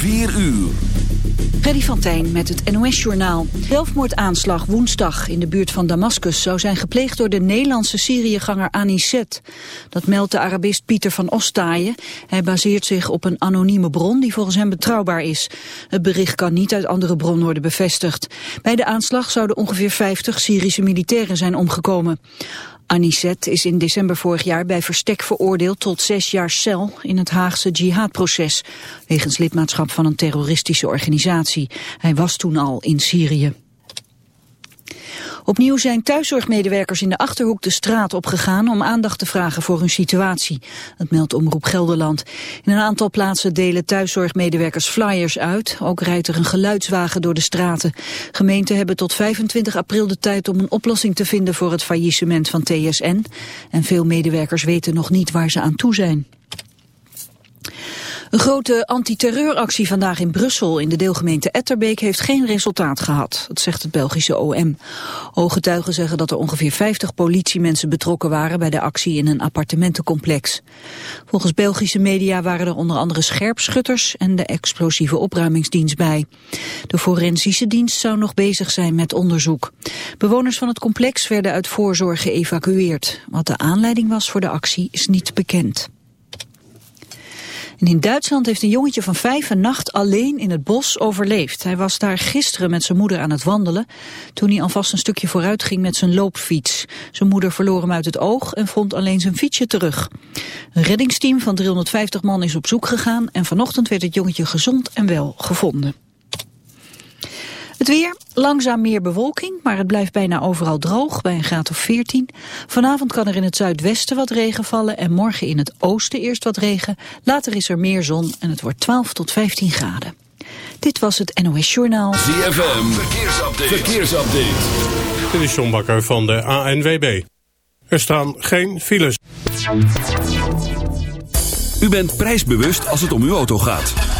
4 uur. Freddy van Tijn met het NOS-journaal. Zelfmoordaanslag woensdag in de buurt van Damascus... zou zijn gepleegd door de Nederlandse Syriëganger Anicet. Dat meldt de Arabist Pieter van Ostaaien. Hij baseert zich op een anonieme bron die volgens hem betrouwbaar is. Het bericht kan niet uit andere bronnen worden bevestigd. Bij de aanslag zouden ongeveer 50 Syrische militairen zijn omgekomen. Anicet is in december vorig jaar bij verstek veroordeeld tot zes jaar cel in het Haagse jihadproces, wegens lidmaatschap van een terroristische organisatie. Hij was toen al in Syrië. Opnieuw zijn thuiszorgmedewerkers in de Achterhoek de straat opgegaan om aandacht te vragen voor hun situatie. Dat meldt Omroep Gelderland. In een aantal plaatsen delen thuiszorgmedewerkers flyers uit. Ook rijdt er een geluidswagen door de straten. Gemeenten hebben tot 25 april de tijd om een oplossing te vinden voor het faillissement van TSN. En veel medewerkers weten nog niet waar ze aan toe zijn. Een grote antiterreuractie vandaag in Brussel in de deelgemeente Etterbeek heeft geen resultaat gehad. Dat zegt het Belgische OM. Ooggetuigen zeggen dat er ongeveer 50 politiemensen betrokken waren bij de actie in een appartementencomplex. Volgens Belgische media waren er onder andere scherpschutters en de explosieve opruimingsdienst bij. De forensische dienst zou nog bezig zijn met onderzoek. Bewoners van het complex werden uit voorzorg geëvacueerd. Wat de aanleiding was voor de actie is niet bekend. En in Duitsland heeft een jongetje van vijf een nacht alleen in het bos overleefd. Hij was daar gisteren met zijn moeder aan het wandelen, toen hij alvast een stukje vooruit ging met zijn loopfiets. Zijn moeder verloor hem uit het oog en vond alleen zijn fietsje terug. Een reddingsteam van 350 man is op zoek gegaan en vanochtend werd het jongetje gezond en wel gevonden. Het weer, langzaam meer bewolking, maar het blijft bijna overal droog bij een graad of 14. Vanavond kan er in het zuidwesten wat regen vallen en morgen in het oosten eerst wat regen. Later is er meer zon en het wordt 12 tot 15 graden. Dit was het NOS Journaal. ZFM, verkeersupdate. verkeersupdate. Dit is John Bakker van de ANWB. Er staan geen files. U bent prijsbewust als het om uw auto gaat.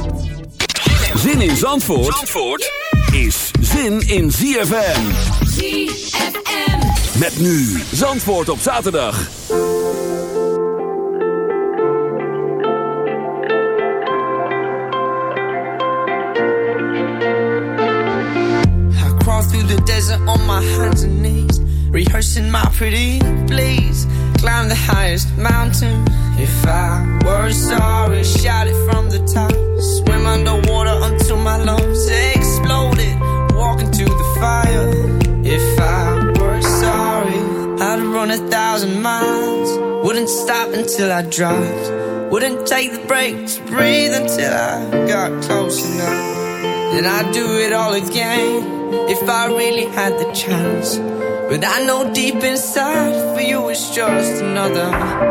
Zin in Zandvoort, Zandvoort is zin in ZFM. ZFM. Met nu Zandvoort op zaterdag. I crawl through the desert on my hands and knees, rehearsing my pretty please. Climb the highest mountain. If I were sorry, shout it from the top. Swim underwater until my lungs exploded. Walk into the fire. If I were sorry, I'd run a thousand miles. Wouldn't stop until I dropped. Wouldn't take the break to breathe until I got close enough. Then I'd do it all again if I really had the chance. But I know deep inside for you it's just another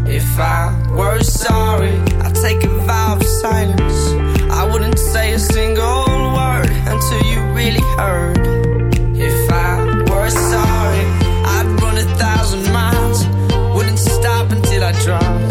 If I were sorry, I'd take a vow of silence. I wouldn't say a single word until you really heard. If I were sorry, I'd run a thousand miles. Wouldn't stop until I dropped.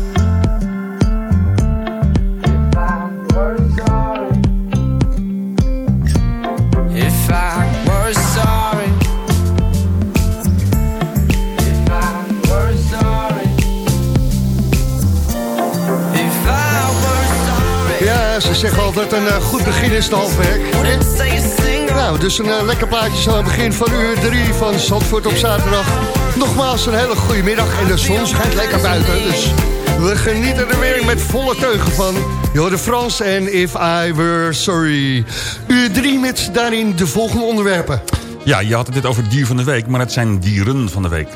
Zeggen altijd een eh, goed begin is het halfwerk. Nou, dus een eh, lekker plaatje zo aan het begin van uur 3 van Zandvoort op zaterdag. Nogmaals een hele goede middag en de zon schijnt lekker buiten. Dus we genieten er weer met volle teugen van. de Frans en If I Were Sorry. Uur 3 met daarin de volgende onderwerpen. Ja, je had het net over dier van de week, maar het zijn dieren van de week.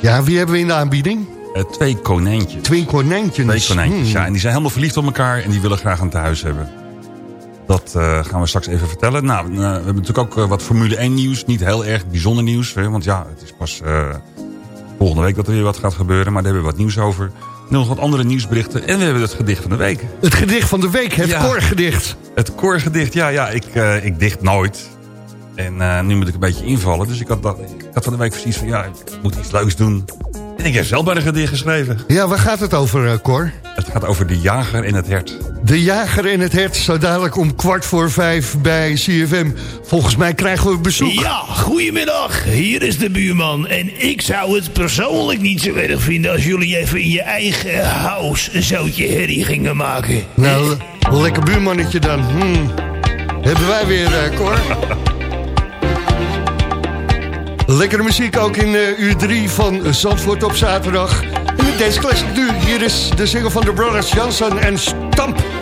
Ja, wie hebben we in de aanbieding? Eh, twee konijntjes. Twee konijntjes. Twee konijntjes, Hmm. ja. En die zijn helemaal verliefd op elkaar en die willen graag een thuis hebben. Dat eh, gaan we straks even vertellen. Nou, eh, we hebben natuurlijk ook wat Formule 1 nieuws. Niet heel erg bijzonder nieuws. Hè, want ja, het is pas volgende week dat er weer wat gaat gebeuren. Maar daar hebben we wat nieuws over. Nog wat andere nieuwsberichten. En we hebben het gedicht van de week. Het gedicht van de week, het Ja. koorgedicht. Het koorgedicht, ja, ja, ik, ik dicht nooit. En nu moet ik een beetje invallen. Dus ik had, dat, ik had van de week precies van, ja, ik moet iets leuks doen. En ik heb zelf bij een gedicht geschreven. Ja, waar gaat het over, eh, Cor? Het gaat over de jager en het hert. De jager en het hert, zo dadelijk om kwart voor vijf bij CFM. Volgens mij krijgen we bezoek. Ja, goedemiddag. Hier is de buurman. En ik zou het persoonlijk niet zo erg vinden... als jullie even in je eigen huis een zootje herrie gingen maken. Nou, lekker buurmannetje dan. Hmm. Hebben wij weer, eh Cor. Lekkere muziek ook in eh, uur 3 van Zandvoort op zaterdag. Met deze classic nu, hier is de single van de Brothers Johnson en Stamp.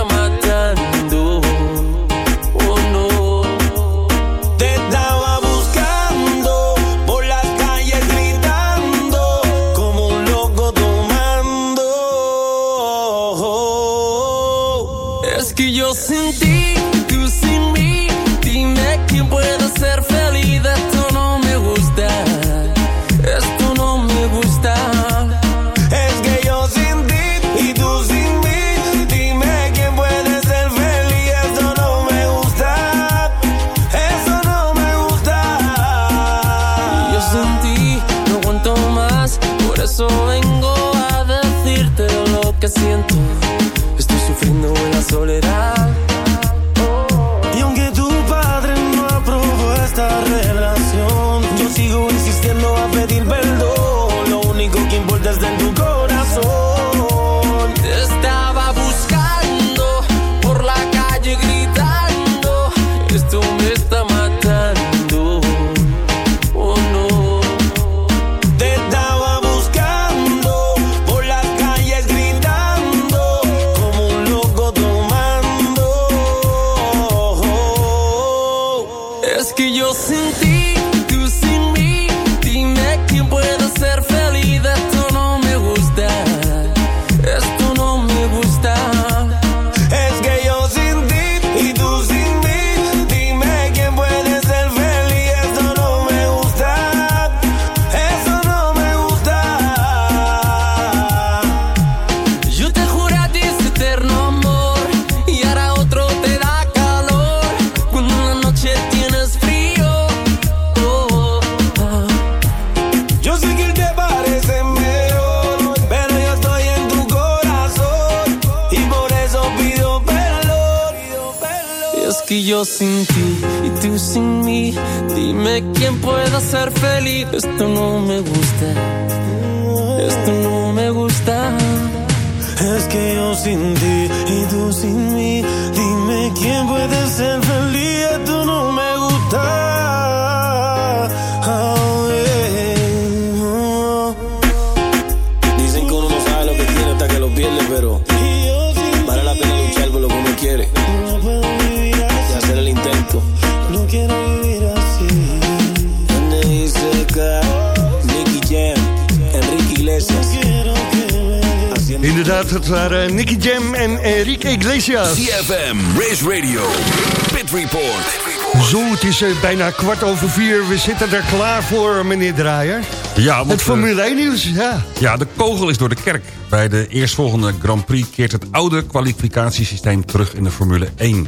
CFM, Race Radio, Pit Report. Zo, het is eh, bijna kwart over vier. We zitten er klaar voor, meneer Draaier. Ja, want, het Formule eh, 1 nieuws, ja. Ja, de kogel is door de kerk. Bij de eerstvolgende Grand Prix keert het oude kwalificatiesysteem terug in de Formule 1.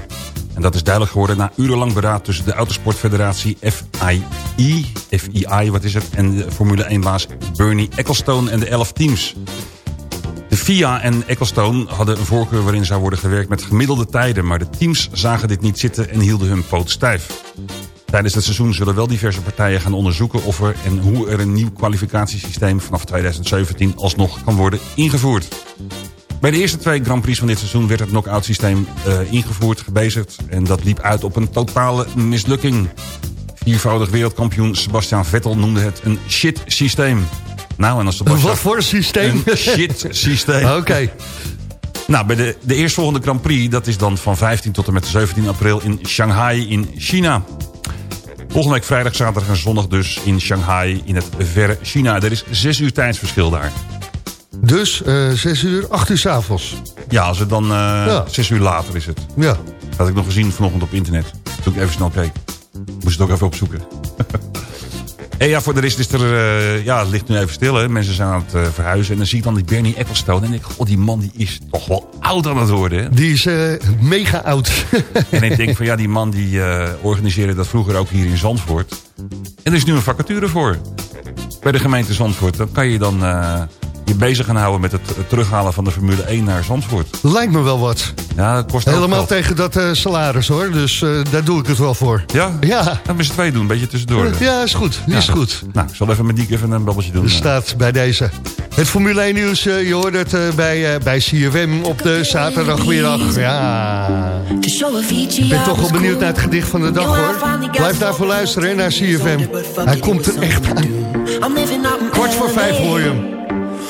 En dat is duidelijk geworden na urenlang beraad tussen de Autosportfederatie FII, FII wat is het, en de Formule 1-baas Bernie Ecclestone en de 11 teams. Via en Ecclestone hadden een voorkeur waarin zou worden gewerkt met gemiddelde tijden... maar de teams zagen dit niet zitten en hielden hun poot stijf. Tijdens het seizoen zullen wel diverse partijen gaan onderzoeken... of er en hoe er een nieuw kwalificatiesysteem vanaf 2017 alsnog kan worden ingevoerd. Bij de eerste twee Grand Prix van dit seizoen werd het knock-out systeem eh, ingevoerd, gebezigd... en dat liep uit op een totale mislukking. Viervoudig wereldkampioen Sebastian Vettel noemde het een shit systeem... Nou, en als de Wat voor een systeem? Een shit systeem. Oké. Nou, bij de, de eerstvolgende Grand Prix, dat is dan van 15 tot en met 17 april in Shanghai in China. Volgende week vrijdag, zaterdag en zondag dus in Shanghai in het verre China. Er is zes uur tijdsverschil daar. Dus eh, zes uur, acht uur s'avonds. Ja, als het dan eh, zes uur later is het. Ja. Dat had ik nog gezien vanochtend op internet. Toen ik even snel keek. Moest het ook even opzoeken. en ja, voor de rest is er... eh, ja, het ligt nu even stil, hè. Mensen zijn aan het eh, verhuizen. En dan zie ik dan die Bernie Ecclestone. En denk ik, god, die man die is toch wel oud aan het worden, hè. Die is eh, mega oud. En ik denk van, ja, die man die organiseerde dat vroeger ook hier in Zandvoort. En er is nu een vacature voor. Bij de gemeente Zandvoort. Dan kan je dan je bezig gaan houden met het, terughalen van de Formule 1 naar Zandvoort. Lijkt me wel wat. Ja, dat kost Helemaal tegen dat eh, salaris hoor. Dus eh, daar doe ik het wel voor. Ja? Ja. Dan met z'n twee doen, een beetje tussendoor. Ja, is goed. Is goed. Nou, ik zal even met Diek even een babbeltje doen. Er staat bij deze. Het Formule 1 nieuws, eh, je hoort het eh, bij, eh, bij CFM op de zaterdagmiddag. Ja. Ik ben toch wel benieuwd naar het gedicht van de dag hoor. Blijf daarvoor luisteren naar CFM. Hij komt er echt aan. Kwart voor vijf hoor je hem.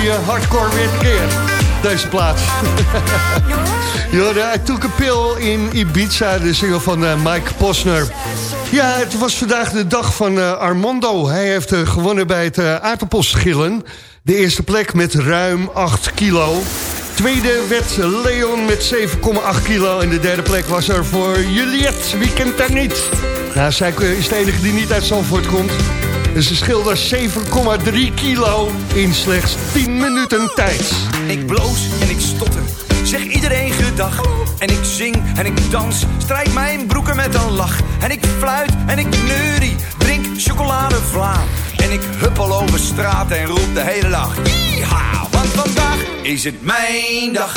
Die eh, hardcore weer tekeer. Deze plaats. Jorden, I took a pill in Ibiza, de single van eh, Mike Posner. Ja, het was vandaag de dag van eh, Armando. Hij heeft gewonnen bij het aardappelschillen. De eerste plek met ruim 8 kilo. Tweede werd Leon met 7,8 kilo. En de derde plek was er voor Juliette. Wie kent daar niet? Nou, zij is de enige die niet uit Zandvoort komt. En ze schildert 7,3 kilo in slechts 10 minuten tijd. Ik bloos en ik stotter, zeg iedereen gedag. En ik zing en ik dans, strijk mijn broeken met een lach. En ik fluit en ik neurie, drink chocoladevla. En ik huppel over straat en roep de hele dag. Yeeha, want vandaag is het mijn dag.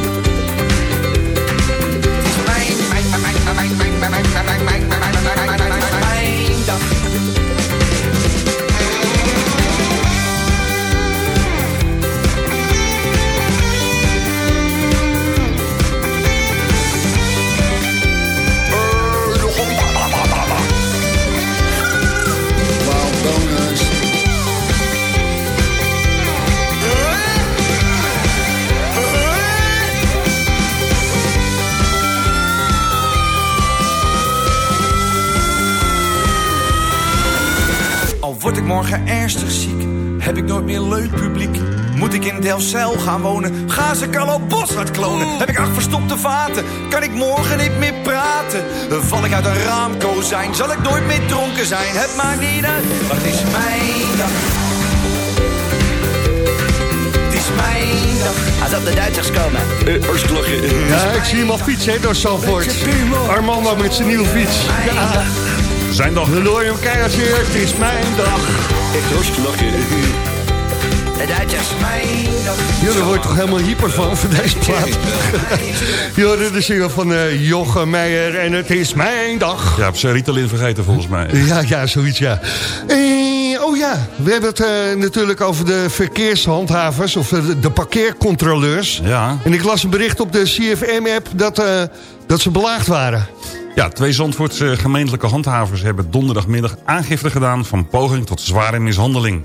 Ik morgen ernstig ziek, heb ik nooit meer leuk publiek. Moet ik in Delfzijl gaan wonen, ga ze Carlo Boshart klonen. Heb ik acht verstopte vaten, kan ik morgen niet meer praten. Val ik uit een raamkozijn, zal ik nooit meer dronken zijn. Het maakt niet uit, maar het is mijn dag. Het is mijn dag. Als op de Duitsers komen. Uh, Ja, ik zie hem al fietsen hè, door Zandvoort. Armando met zijn nieuwe fiets. Ja. Zijn dag. Dan hoor je hem keihard weer. Het is mijn dag. Echt hartstikke lachen. De Duitsers. Mijn dag. Ja, daar word je toch helemaal hyper van, van deze plaat. Hoorde de single van Jochem Meijer en het is mijn dag. Ja, heb ze Ritalin vergeten volgens mij. Ja, ja, zoiets, ja. Eh, oh ja, we hebben het eh, natuurlijk over de verkeershandhavers... of de, de parkeercontroleurs. Ja. En ik las een bericht op de CFM-app dat, eh, dat ze belaagd waren. Ja, twee Zandvoortse gemeentelijke handhavers hebben donderdagmiddag aangifte gedaan van poging tot zware mishandeling.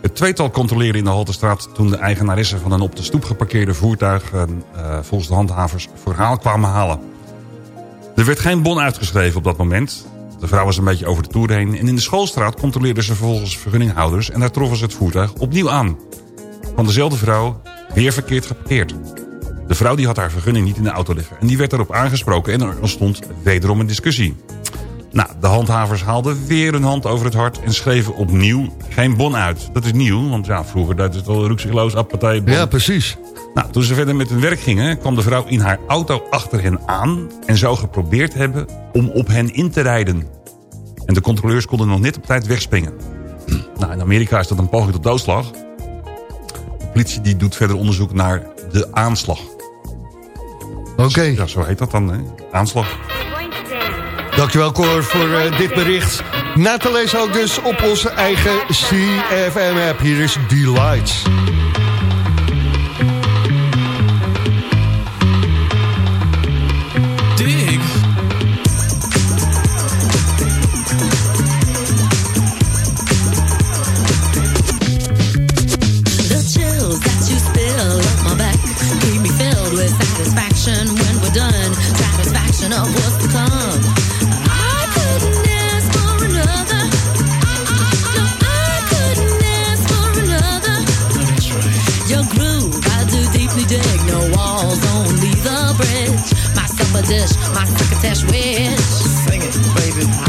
Het tweetal controleerde in de Haltestraat toen de eigenaresse van een op de stoep geparkeerde voertuig eh, volgens de handhavers verhaal kwamen halen. Er werd geen bon uitgeschreven op dat moment. De vrouw was een beetje over de toer heen en in de schoolstraat controleerden ze vervolgens vergunninghouders en daar troffen ze het voertuig opnieuw aan. Van dezelfde vrouw weer verkeerd geparkeerd. De vrouw die had haar vergunning niet in de auto liggen. En die werd daarop aangesproken en er ontstond wederom een discussie. Nou, de handhavers haalden weer hun hand over het hart... en schreven opnieuw geen bon uit. Dat is nieuw, want ja, vroeger deed het al rukzichtloos appetijt. Ja, precies. Nou, toen ze verder met hun werk gingen... kwam de vrouw in haar auto achter hen aan... en zou geprobeerd hebben om op hen in te rijden. En de controleurs konden nog net op tijd wegspringen. Nou, in Amerika is dat een poging tot doodslag. De politie die doet verder onderzoek naar de aanslag. Oké. Ja, zo heet dat dan, hè? Aanslag. Dankjewel Cor voor eh, dit bericht. Na te lezen ook dus op onze eigen CFM-app. Hier is Delights. Groove, I do deeply dig. No walls, only the bridge. My supper dish, my crocketesh wish. Sing it, baby.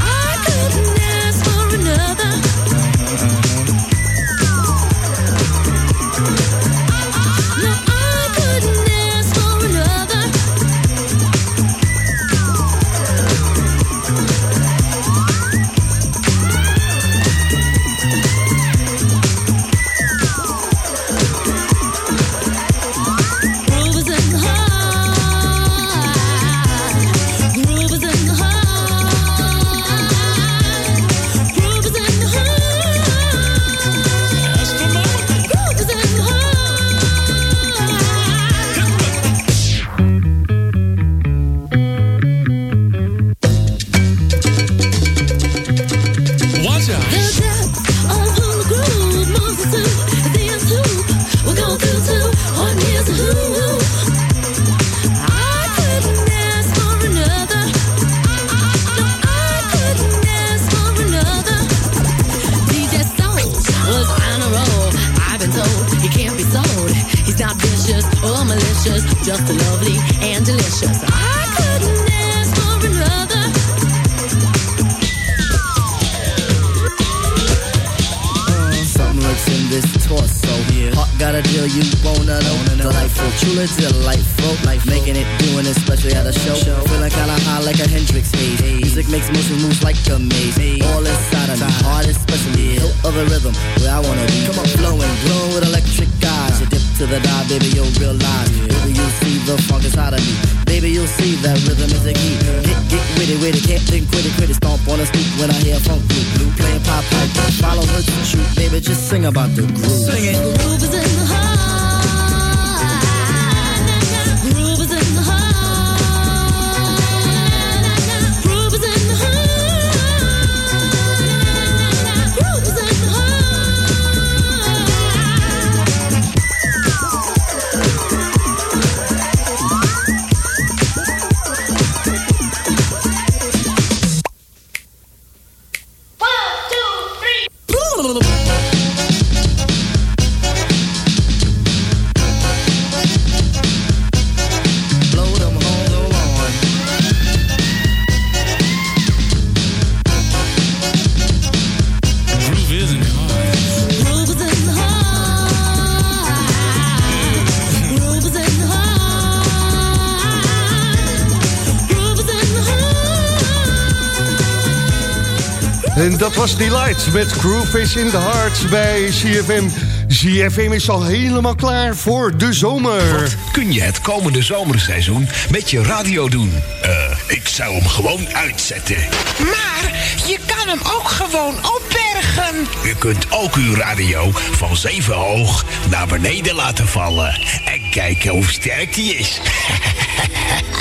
Dat was Delight met is in the Heart bij CFM. CFM is al helemaal klaar voor de zomer. Kun je het komende zomerseizoen met je radio doen? Eh, ik zou hem gewoon uitzetten. Maar je kan hem ook gewoon opbergen. U kunt ook uw radio van zeven hoog naar beneden laten vallen. En kijken hoe sterk die is.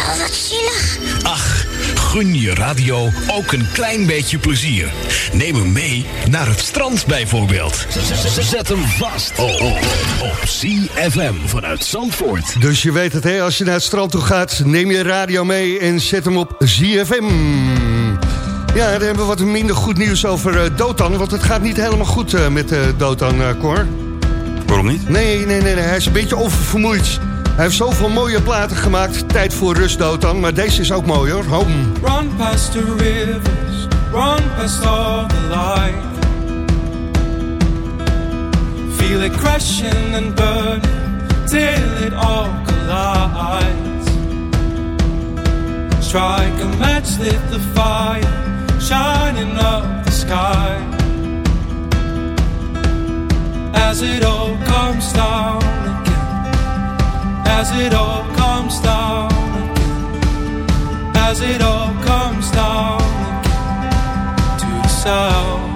Oh, wat zielig. Ach, gun je radio ook een klein beetje plezier. Neem hem mee naar het strand bijvoorbeeld. Zet hem vast oh, oh, op CFM vanuit Zandvoort. Dus je weet het, hè, als je naar het strand toe gaat, neem je radio mee en zet hem op ZFM. Ja, dan hebben we wat minder goed nieuws over eh, Dotan, want het gaat niet helemaal goed eh, met eh, Dotan, Cor. Waarom niet? Nee, nee, nee, nee, hij is een beetje oververmoeid. Hij heeft zoveel mooie platen gemaakt, tijd voor rust Dotan, maar deze is ook mooi hoor, Home. Run past the rivers, run past all the light. Feel it crashing and burning till it all collides. Strike a match, lit the fire, shining up the sky. As it all comes down as it all comes down again, as it all comes down again to the sound.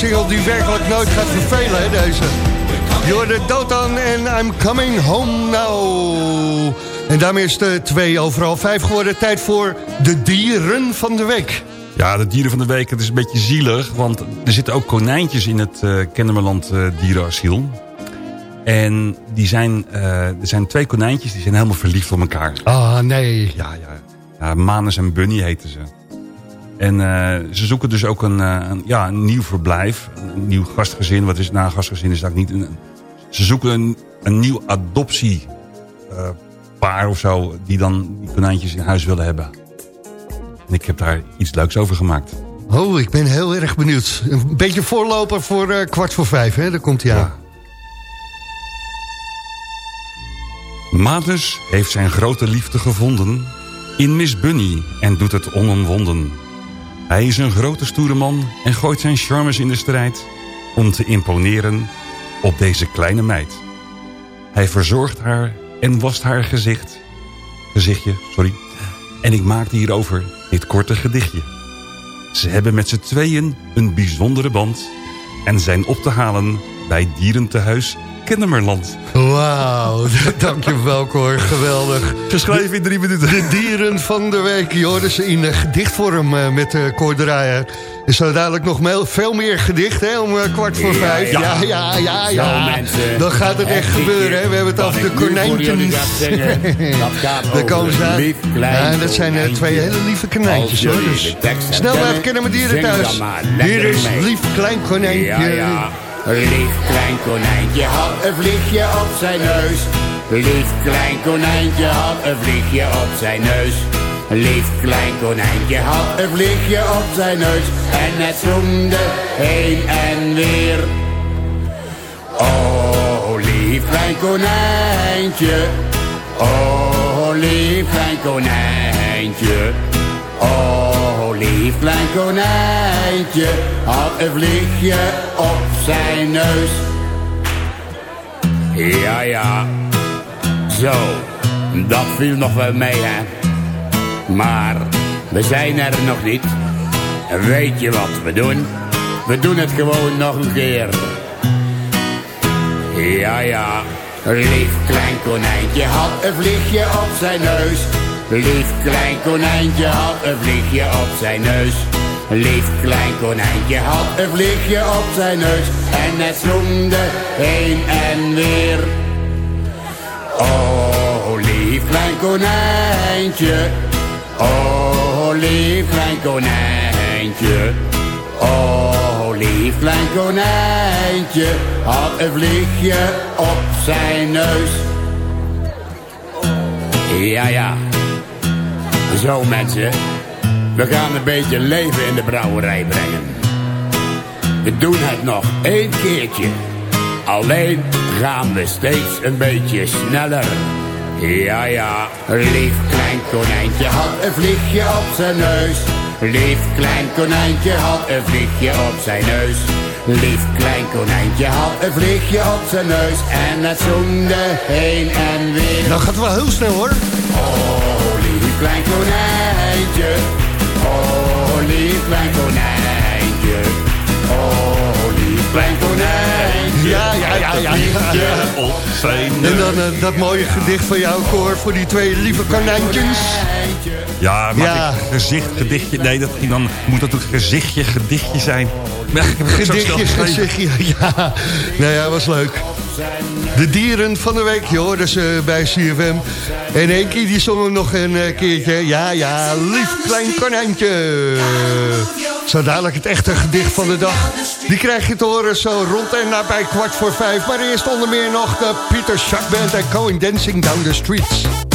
single die werkelijk nooit gaat vervelen, hè, deze. You're the Dotan and I'm coming home now. En daarmee is de 2 overal 5 geworden. Tijd voor de dieren van de week. Ja, de dieren van de week, het is een beetje zielig. Want er zitten ook konijntjes in het eh Kennemerland eh, dierenasiel. En die zijn, eh, er zijn twee konijntjes die zijn helemaal verliefd op elkaar. Ah, nee. Ja, ja. ja Manus en Bunny heten ze. En eh, ze zoeken dus ook een, eh, een, ja, een nieuw verblijf. Een nieuw gastgezin. Wat is na een gastgezin is dat niet. Een, ze zoeken een, een nieuw adoptiepaar paar of zo... die dan die konijntjes in huis willen hebben. En ik heb daar iets leuks over gemaakt. Oh, ik ben heel erg benieuwd. Een beetje voorloper voor eh, kwart voor vijf, hè? Daar komt hij aan. Manus heeft zijn grote liefde gevonden in Miss Bunny en doet het onomwonden. Hij is een grote stoere man en gooit zijn charmes in de strijd... om te imponeren op deze kleine meid. Hij verzorgt haar en wast haar gezicht. Gezichtje, sorry. En ik maakte hierover dit korte gedichtje. Ze hebben met z'n tweeën een bijzondere band... en zijn op te halen bij dierentehuis Kennemerland. Wauw, dankjewel Cor, geweldig. Geschreven in drie minuten. De dieren van de week, ze in eh, gedichtvorm eh, met uh, Cor Draaier. Er zo dadelijk nog meel- veel meer gedicht, hè, om eh, kwart voor vijf. ja. Ja, ja, ja, mensen. Dan gaat het echt Het gebeuren, hè. We hebben het over de konijntjes. Daar komen ze aan. Ja, dat zijn eh, twee hele lieve konijntjes, hoor. Dus de snel naar kennen met dieren thuis. Hier is lief klein konijntje. Lief klein konijntje had een vliegje op zijn neus. Lief klein konijntje had een vliegje op zijn neus. Lief klein konijntje had een vliegje op zijn neus. En het zoemde heen en weer. Oh, lief klein konijntje. Oh, lief klein konijntje. Oh, lief klein konijntje. Had een vliegje op zijn neus. Ja, ja. Zo, dat viel nog wel mee, hè. Maar we zijn er nog niet. Weet je wat we doen? We doen het gewoon nog een keer. Ja, ja. Lief klein konijntje had een vliegje op zijn neus. Lief klein konijntje had een vliegje op zijn neus. Lief klein konijntje had een vliegje op zijn neus. En het zoemde heen en weer. Oh, lief klein konijntje. Oh, lief klein konijntje. Oh, lief klein konijntje. Had een vliegje op zijn neus. Ja, ja. Zo mensen. We gaan een beetje leven in de brouwerij brengen. We doen het nog één keertje. Alleen gaan we steeds een beetje sneller. Ja, ja. Lief klein konijntje had een vliegje op zijn neus. Lief klein konijntje had een vliegje op zijn neus. Lief klein konijntje had een vliegje op zijn neus. En het zoemde heen en weer. Dat gaat wel heel snel, hoor. Oh, klein konijntje. Oh, lief klein konijntje. Oh, lief klein konijntje. Ja, ja, ja, ja. ja. Op zijn En dan eh, dat mooie gedicht van jou, Cor, voor die twee lieve konijntjes. Ja, maar Ja. gezicht, gedichtje. Nee, dat ging dan moet dat een gezichtje, gedichtje zijn. Maar ik heb het ook Gedichtjes, gezichtje, ja. Nou ja, was leuk. De dieren van de week, je hoorde ze bij CFM. En Enkie die zongen nog een eh, keertje. Ja, ja, lief klein konijntje. Zo dadelijk het echte gedicht van de dag. Die krijg je te horen zo rond en nabij kwart voor vijf. Maar eerst onder meer nog de Peter Schack Band en Going Dancing Down the Streets.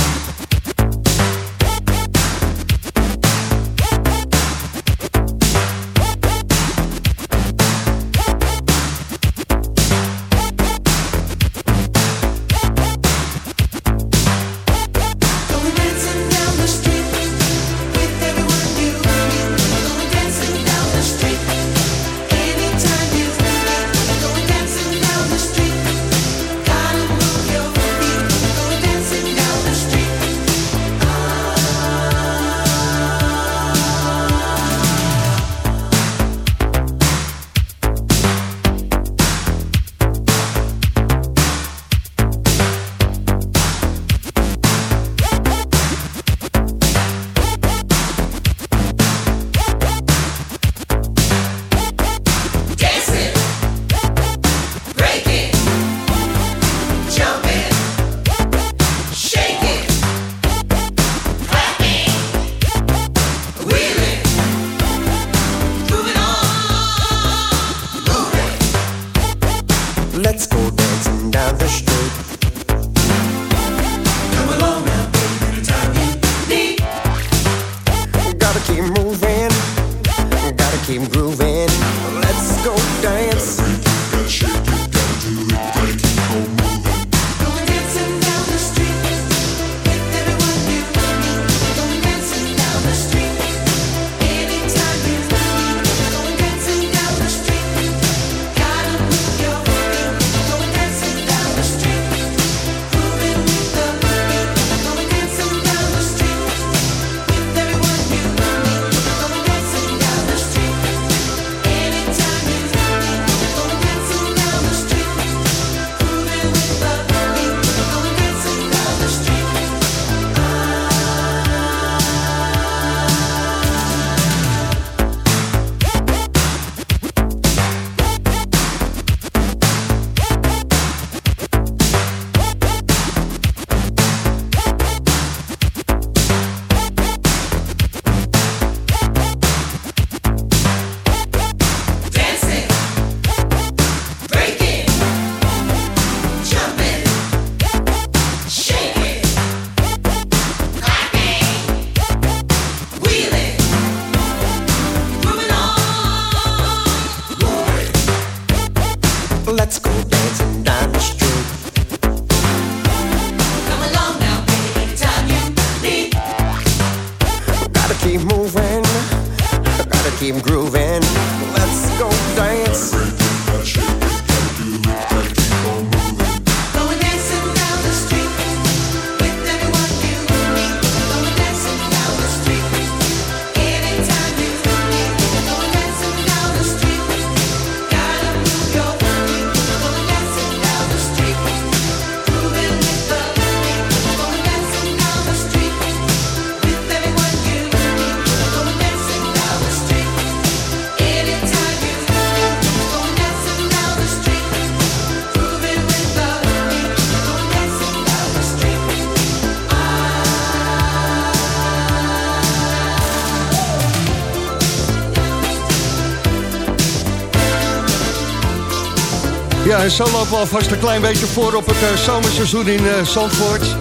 En zo lopen we alvast een klein beetje voor op het eh, zomerseizoen in eh, Zandvoort.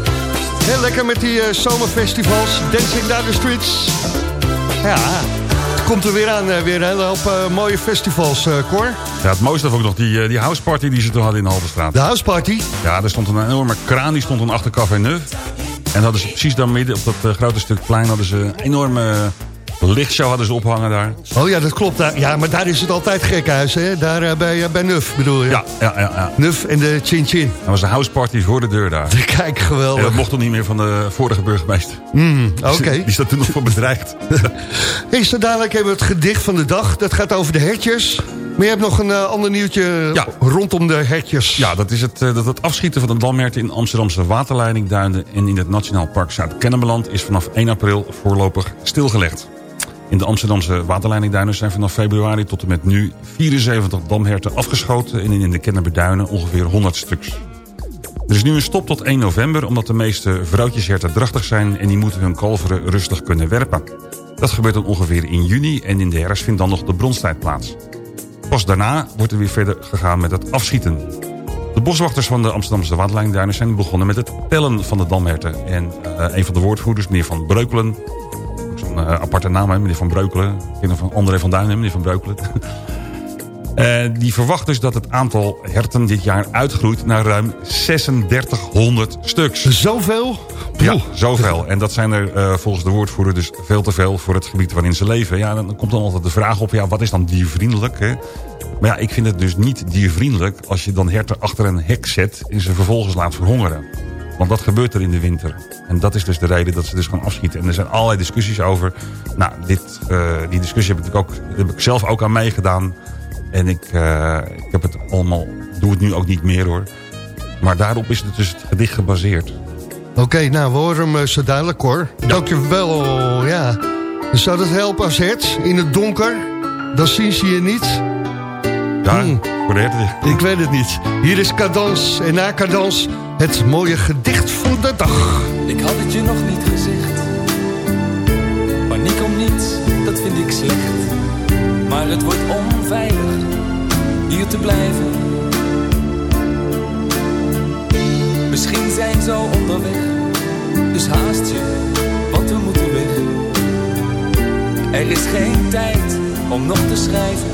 Heel lekker met die eh, zomerfestivals, Dancing Down the Streets. Ja, het komt er weer aan, eh, weer een hele hoop eh, mooie festivals, eh Cor. Ja, het mooiste vond ik nog die, eh, die houseparty die ze toen hadden in de Halterstraat. De houseparty? Ja, er stond een enorme kraan, die stond dan achter Café Neuf. En hadden ze precies daar midden op dat eh, grote stuk plein... hadden ze een enorme eh, lichtshow hadden ze ophangen daar. Oh ja, dat klopt. Daar, ja, maar daar is het altijd gekhuis, hè? Daar eh, bij, eh, bij Nuf, bedoel je? Ja, ja, ja. ja. Nuf en de Chin Chin. Dat was een houseparty voor de deur daar. Kijk, geweldig. En dat mocht toch niet meer van de vorige burgemeester. Mm, Oké. Die staat toen nog voor bedreigd. Hey, zo dadelijk hebben we het gedicht van de dag. Dat gaat over de hertjes. Maar je hebt nog een eh, ander nieuwtje rondom de hertjes. Ja, dat is het, dat het afschieten van de damherten in Amsterdamse waterleidingduinen... en in het Nationaal Park Zuid-Kennemerland... is vanaf 1 april voorlopig stilgelegd. In de Amsterdamse waterleidingduinen zijn vanaf februari tot en met nu... 74 damherten afgeschoten en in de Kennemerduinen ongeveer 100 stuks. Er is nu een stop tot 1 november... omdat de meeste vrouwtjesherten drachtig zijn... en die moeten hun kalveren rustig kunnen werpen. Dat gebeurt dan ongeveer in juni... en in de herfst vindt dan nog de bronstijd plaats. Pas daarna wordt er weer verder gegaan met het afschieten. De boswachters van de Amsterdamse waterlijnduinen zijn begonnen met het tellen van de damherten. En eh, een van de woordvoerders, meneer Van Breukelen... zo'n eh, aparte naam, hè, meneer Van Breukelen. Kinder van André van Duinen, meneer Van Breukelen. Eh, die verwacht dus dat het aantal herten dit jaar uitgroeit naar ruim 3600 stuks. Zoveel? Ja, zoveel. En dat zijn er eh, volgens de woordvoerder dus veel te veel voor het gebied waarin ze leven. Ja, dan komt dan altijd de vraag op, ja, wat is dan diervriendelijk? Hè? Maar ja, ik vind het dus niet diervriendelijk als je dan herten achter een hek zet en ze vervolgens laat verhongeren. Want dat gebeurt er in de winter. En dat is dus de reden dat ze dus gaan afschieten. En er zijn allerlei discussies over. Nou, dit, eh, die discussie heb ik, ook, heb ik zelf ook aan meegedaan. En ik, eh, ik heb het allemaal, doe het nu ook niet meer hoor. Maar daarop is het dus het gedicht gebaseerd. Oké, nou, we horen hem eh, zo duidelijk, hoor. Dankjewel, ja. Zou dat helpen als het in het donker? Dan zien ze je niet. Ja, Hmm. voor de. Ik weet het niet. Hier is Cadans en na Cadans het mooie gedicht van de dag. Ik had het je nog niet gezegd. Paniek om niets, dat vind ik slecht. Maar het wordt onveilig hier te blijven. Misschien zijn ze al onderweg, dus haast je, want we moeten weg. Er is geen tijd om nog te schrijven.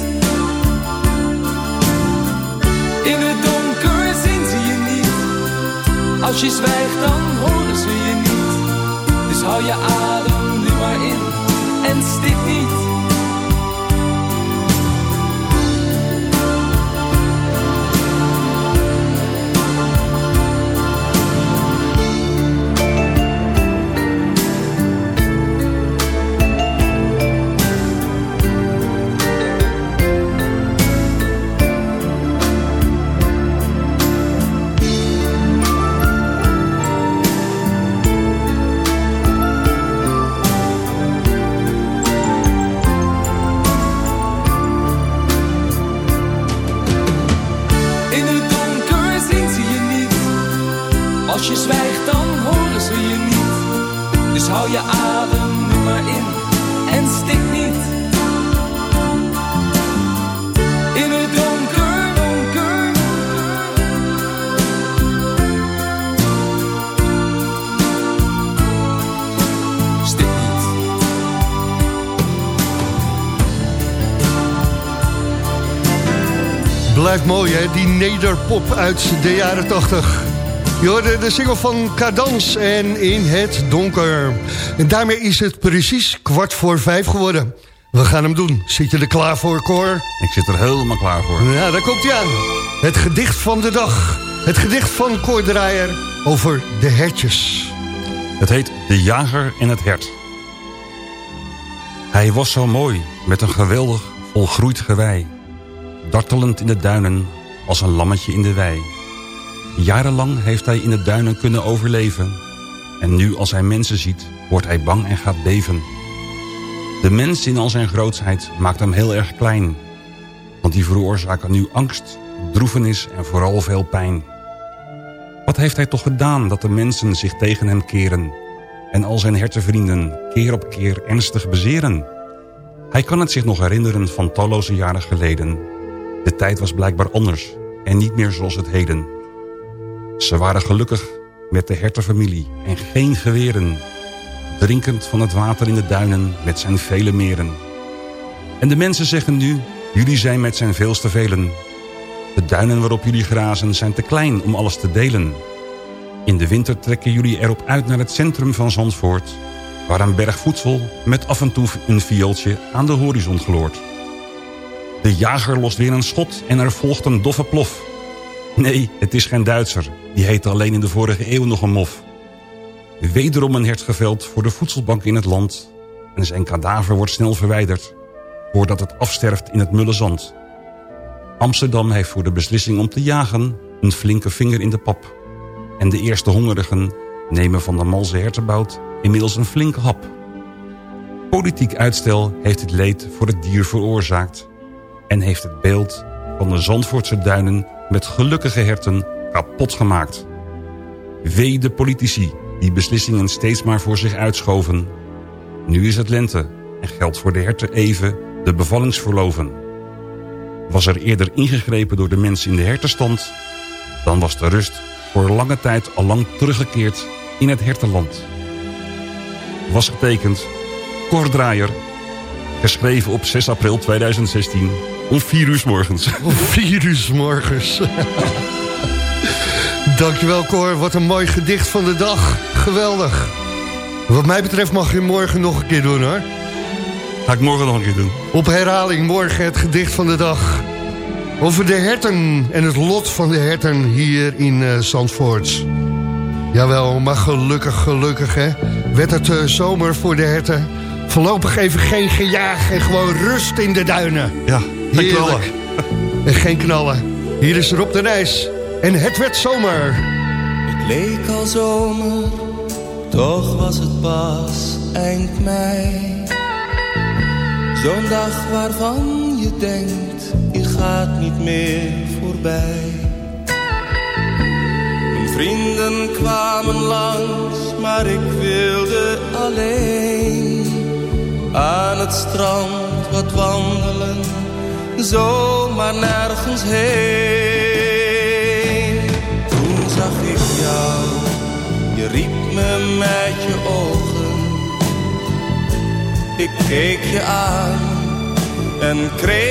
Als je zwijgt dan horen ze je niet. Dus hou je adem je zwijgt dan horen ze je niet. Dus hou je adem nu maar in en stik niet. In het donker, donker. Stik niet. Blijft mooi, hè? Die nederpop uit de jaren 80. Je hoorde de single van Cadans en In het Donker. En daarmee is het precies kwart voor vijf geworden. We gaan hem doen. Zit je er klaar voor, Cor? Ik zit er helemaal klaar voor. Ja, daar komt hij aan. Het gedicht van de dag. Het gedicht van Cor Draaier over de hertjes. Het heet De Jager en het Hert. Hij was zo mooi, met een geweldig volgroeid gewei. Dartelend in de duinen, als een lammetje in de wei. Jarenlang heeft hij in de duinen kunnen overleven. En nu als hij mensen ziet, wordt hij bang en gaat beven. De mens in al zijn grootsheid maakt hem heel erg klein. Want die veroorzaken nu angst, droevenis en vooral veel pijn. Wat heeft hij toch gedaan dat de mensen zich tegen hem keren... en al zijn hertenvrienden keer op keer ernstig bezeren? Hij kan het zich nog herinneren van talloze jaren geleden. De tijd was blijkbaar anders en niet meer zoals het heden. Ze waren gelukkig met de hertenfamilie en geen geweren. Drinkend van het water in de duinen met zijn vele meren. En de mensen zeggen nu, jullie zijn met zijn veelste velen. De duinen waarop jullie grazen zijn te klein om alles te delen. In de winter trekken jullie erop uit naar het centrum van Zandvoort... waar een berg voedsel met af en toe een viooltje aan de horizon gloort. De jager lost weer een schot en er volgt een doffe plof. Nee, het is geen Duitser. Die heette alleen in de vorige eeuw nog een mof. Wederom een hert geveld voor de voedselbank in het land. En zijn kadaver wordt snel verwijderd. Voordat het afsterft in het mulle zand. Amsterdam heeft voor de beslissing om te jagen... een flinke vinger in de pap. En de eerste hongerigen nemen van de malse hertenbout... inmiddels een flinke hap. Politiek uitstel heeft het leed voor het dier veroorzaakt... en heeft het beeld van de Zandvoortse duinen... met gelukkige herten kapot gemaakt. Wee de politici die beslissingen steeds maar voor zich uitschoven. Nu is het lente en geldt voor de herten even de bevallingsverloven. Was er eerder ingegrepen door de mensen in de hertenstand... dan was de rust voor lange tijd al lang teruggekeerd in het hertenland. Was getekend Kordraaier, geschreven op 6 april 2016 om 4 uur 's morgens. Om 4 uur 's morgens. Dankjewel Cor, wat een mooi gedicht van de dag. Geweldig. Wat mij betreft mag je morgen nog een keer doen hoor. Ga ik morgen nog een keer doen. Op herhaling morgen het gedicht van de dag. Over de herten en het lot van de herten hier in eh, Zandvoort. Jawel, maar gelukkig, gelukkig hè. Werd het eh, zomer voor de herten. Voorlopig even geen gejaag en gewoon rust in de duinen. Ja, geen Heerlijk. knallen. En geen knallen. Hier is Rob de Nijs. En het werd zomer. Het leek al zomer, toch was het pas eind mei. Zo'n dag waarvan je denkt, je gaat niet meer voorbij. Mijn vrienden kwamen langs, maar ik wilde alleen. Aan het strand wat wandelen, zomaar nergens heen. Je riep me met je ogen. Ik keek je aan en kreeg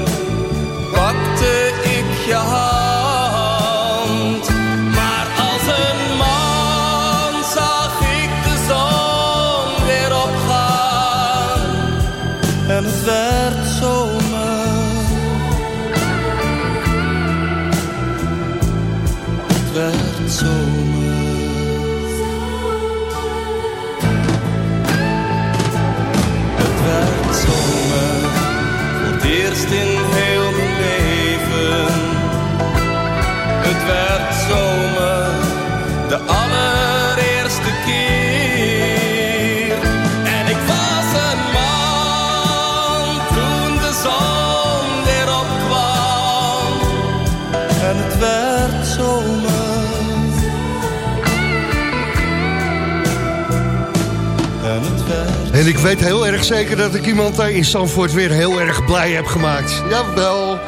weet heel erg zeker dat ik iemand daar in Zandvoort weer heel erg blij heb gemaakt. Jawel.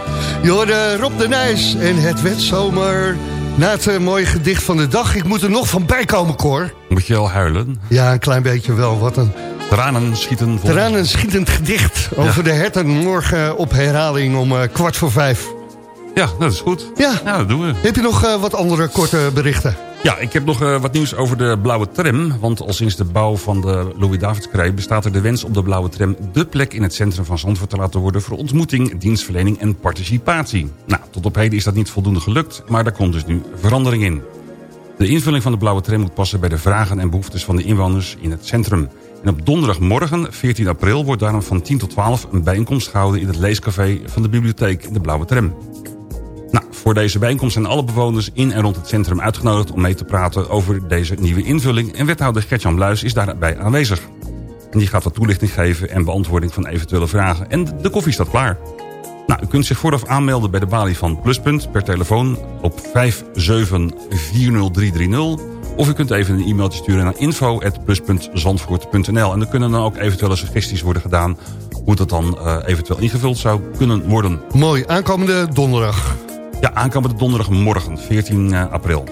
Je hoorde Rob de Nijs en het werd zomer. Na het eh, mooie gedicht van de dag. Ik moet er nog van bij komen, Cor. Moet je al huilen? Ja, een klein beetje wel. Wat een Tranen schieten tranen schietend gedicht over de herten. Morgen op herhaling om eh, kwart voor vijf. Ja, dat is goed. Ja. dat doen we. Heb je nog eh, wat andere korte berichten? Ja, ik heb nog eh, wat nieuws over de blauwe tram. Want al sinds de bouw van de Louis-Davids-krij... bestaat er de wens om de blauwe tram de plek in het centrum van Zandvoort te laten worden... voor ontmoeting, dienstverlening en participatie. Nou, tot op heden is dat niet voldoende gelukt, maar daar komt dus nu verandering in. De invulling van de blauwe tram moet passen bij de vragen en behoeftes van de inwoners in het centrum. En op donderdagmorgen, 14 april, wordt daarom van 10 tot 12 een bijeenkomst gehouden... in het leescafé van de bibliotheek in de blauwe tram. Voor deze bijeenkomst zijn alle bewoners in en rond het centrum uitgenodigd... om mee te praten over deze nieuwe invulling. En wethouder Gertjan Bluis is daarbij aanwezig. En die gaat wat toelichting geven en beantwoording van eventuele vragen. En de koffie staat klaar. Nou, u kunt zich vooraf aanmelden bij de balie van Pluspunt per telefoon op 5740330. Of u kunt even een e-mailtje sturen naar info.plus.zandvoort.nl. En er kunnen dan ook eventuele suggesties worden gedaan... hoe dat dan eh, eventueel ingevuld zou kunnen worden. Mooi, aankomende donderdag. Ja, aankomende donderdagmorgen, 14 eh, april.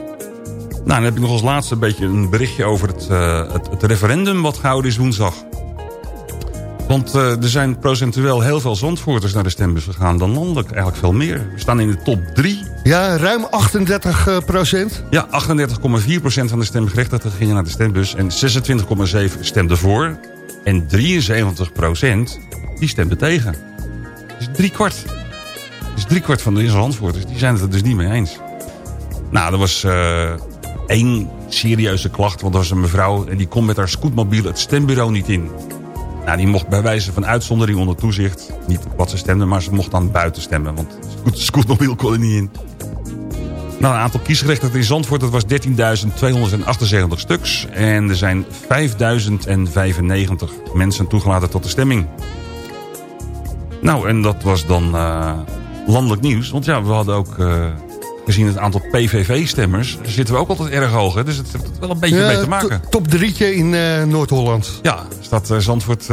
Nou, dan heb ik nog als laatste een beetje een berichtje over het, eh, het, het referendum... wat gehouden is woensdag. Want eh, er zijn procentueel heel veel Zandvoorters naar de stembus gegaan... dan landelijk eigenlijk veel meer. We staan in de top 3. Ja, ruim 38 eh, procent. Ja, 38,4 procent van de stemgerechtigden gingen naar de stembus... en 26,7 stemden voor. En 73 procent, die stemde tegen. Dus drie kwart. Dus drie kwart van de Zandvoorters, die zijn het er dus niet mee eens. Nou, er was eh, één serieuze klacht... want er was een mevrouw en die kon met haar scootmobiel het stembureau niet in... Nou, die mocht bij wijze van uitzondering onder toezicht... niet wat ze stemde, maar ze mocht dan buiten stemmen. Want scoot- scootmobiel kon er niet in. Nou, een aantal kiesgerechtigden in Zandvoort... dat was 13.278 stuks. En er zijn 5.095 mensen toegelaten tot de stemming. Nou, en dat was dan eh, landelijk nieuws. Want ja, we hadden ook... eh, gezien het aantal PVV-stemmers... zitten we ook altijd erg hoog. Hè? Dus het heeft wel een beetje Ja, mee te maken. to- Top drietje in eh, Noord-Holland. Ja, staat eh, Zandvoort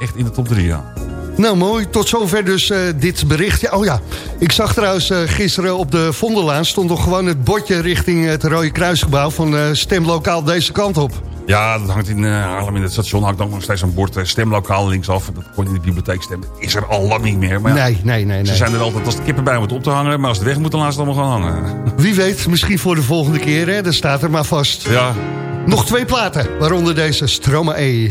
echt in de top 3, ja. Nou, mooi. Tot zover dus eh, dit bericht. Ja, oh ja, ik zag trouwens eh, gisteren op de Vondellaan... stond nog gewoon het bordje richting het Rode Kruisgebouw... van eh, stemlokaal deze kant op. Ja, dat hangt in Haarlem in het station. hangt ook nog steeds een bord stemlokaal linksaf. Dat kon je in de bibliotheek stemmen. Is er al lang niet meer. Maar ja, Nee, nee, nee, Ze nee. zijn er altijd als de kippen bij moeten op te hangen. Maar als het weg moet, dan laten ze het allemaal gaan hangen. Wie weet, misschien voor de volgende keer, hè? Dat staat er maar vast. Ja, Nog twee platen, waaronder deze Stroma E.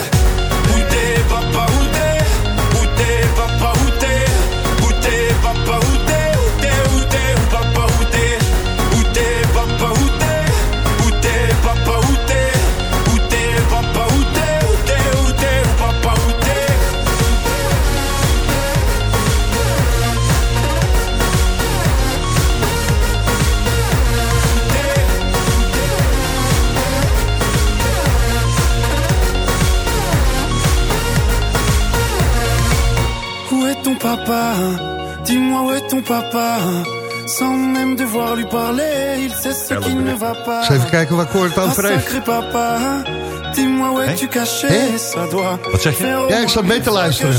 Papa. Dis-moi où est ton papa. Sans même devoir lui parler, il sait ce qui ne va pas. Eens even kijken waar Cor het papa, dis-moi où es-tu caché Hè? Ça doit Wat zeg je? Ja, ik zat mee te luisteren.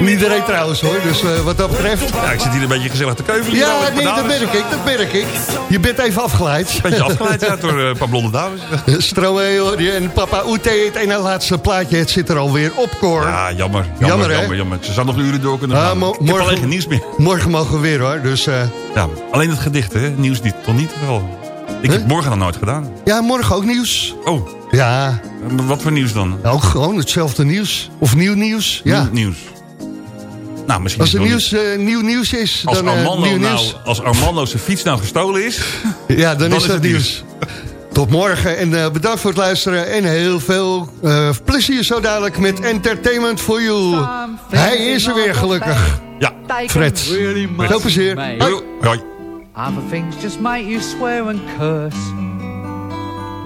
Iedereen trouwens hoor, dus eh, wat dat betreft... Ja, ik zit hier een beetje gezellig te keuvelen. Ja, nee, dat merk ik, dat merk ik. Je bent even afgeleid. Beetje afgeleid ja, door eh, een paar blonde dames. Stromae hoor je, en papa Oete, het ene laatste plaatje, het zit er alweer op, Cor. Ja, jammer. Jammer, Jammer, hè? jammer, jammer. Ze zou nog uren door kunnen Ah, gaan. mo- ik heb alleen geen nieuws meer. Morgen mogen we weer hoor, dus... eh, Ja, alleen het gedicht, hè? Nieuws niet, toch niet wel. Ik heb morgen nog nooit gedaan. ja, morgen ook nieuws. Oh, Ja, wat voor nieuws dan? ook gewoon hetzelfde nieuws. Of nieuw nieuws. Ja. Nieuw nieuws. Nou, misschien Als er is het nieuws, eh, nieuw nieuws is, Als dan eh, Armando, nieuw nou, nieuws. als Armando zijn fiets nou gestolen is... Ja, dan, dan is is dat het nieuws. Tot morgen en eh, bedankt voor het luisteren. En heel veel eh, plezier zo dadelijk met Entertainment for You. Hij is er weer gelukkig. Ja, Fred. Veel plezier. Hoi. Hoi. Other things just make you swear and curse.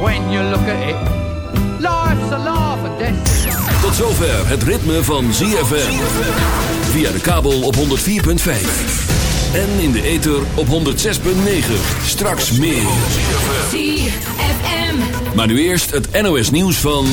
when you look at it. Life's a laugh and Tot zover het ritme van ZFM. Via de kabel op 104.5. En in de ether op 106.9. Straks meer. ZFM. Maar nu eerst het NOS nieuws van...